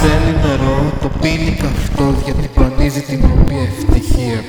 θέλει νερό, το πίνει καυτό γιατί πανίζει την οποία ευτυχία.